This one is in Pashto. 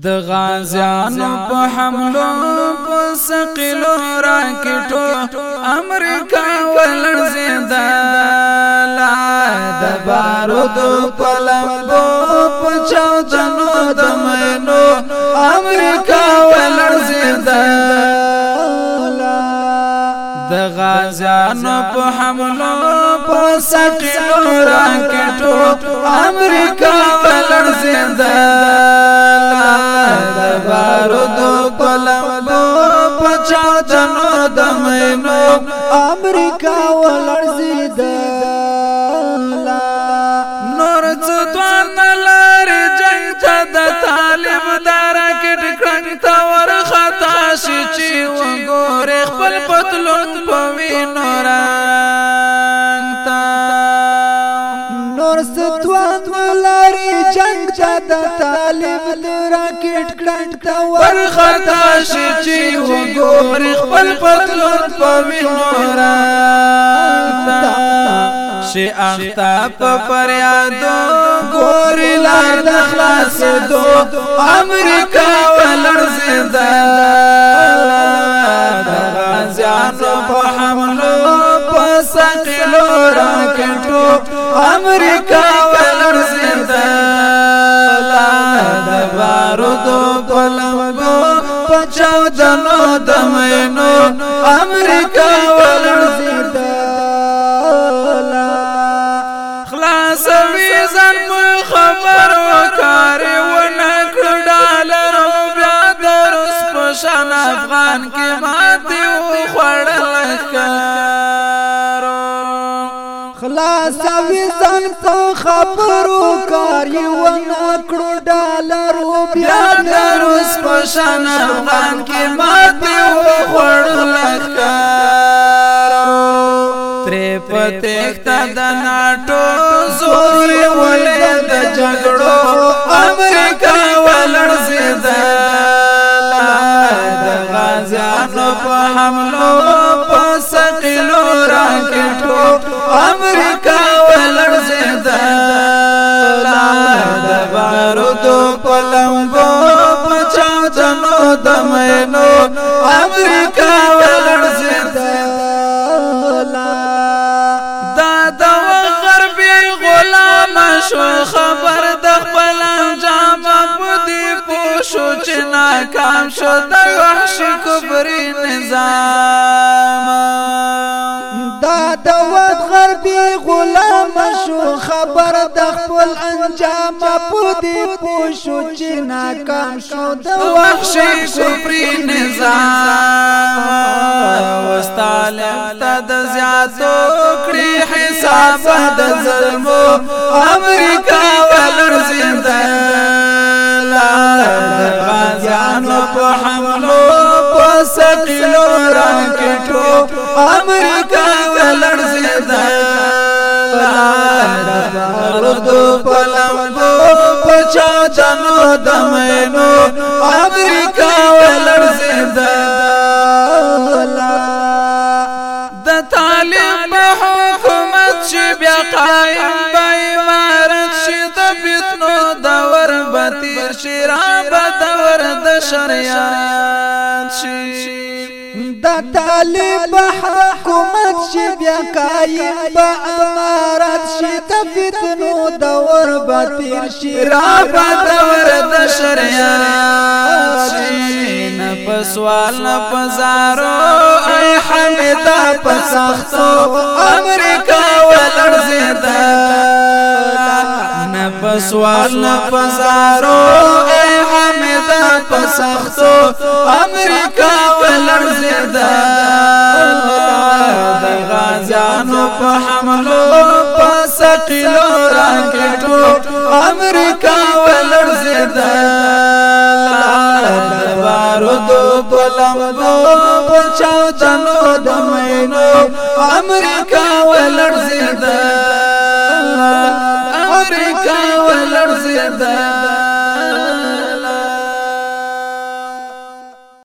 د غازیانو په حملو په سقلو راکټو امریکا ولړزیدا لا د بارود په لمبو په چاودنو د مینو امریکا ولړزیدا د غازیانو په حملو په سقلو راکټو امریکا ولړزیدا امریکا ولړزید لا نور څه توان لري جنگ ته د طالب دار کې ټکنګ تا ور خطا شي چې وګور خپل پتلون په وینو رنگ تا نور څه توان لري جنگ ته د طالب دار کې ټکنګ تا ور خطا شي چې ګور خپل پتلون په مینورا شي اختا په فریاد ګور لا د خلاص دو امریکا ولر زنده غازیانو په حملو په سقلو راکټو امریکا ولر بارودو په لمبو بچاو دنو دمینو امریکا ولرزیدالا خلاص ویزن مل خبر وکاری ونکر ڈالر و بیادر اس پشن افغان کی ماتی و خوڑل کرو خلاص ویزن پل خبر وکاری ونکر ڈالر و بیادر اوس پشان افغان کې ماته و خړل ښکار پر پته تا د ناټو زور ولې د جګړو خبر د خپل انجام په دې پوښو چې ناکام شو د وحش کبري نظام دا د ود غربي غلام شو خبر د خپل انجام په دې پوښو چې ناکام شو د وحش کبري نظام واستاله د زیاتو کړی حساب د ظلمو امریکا په حملو په سقلو راکټو امریکا ولړ زیدا اردو پلمبو پچا جنو دمینو امریکا ولړ زیدا شراب دور د شریان شي دا طالب حکومت شي بیا قایم با امارت شي د فتنو دور بطیر بتیر شراب دور د شریان شي نه پسوال نه پزارو ای حمیدا پسختو امریکا ولړ زنده نه پسوار نه پزارو اے حمیدا پسختو امریکا ولرزدا د غازانو په حملو پسقلو راکټو امریکا ولرزدا بارودو په لمبو په چاودنو د مینو امریکا ولرزدا ذا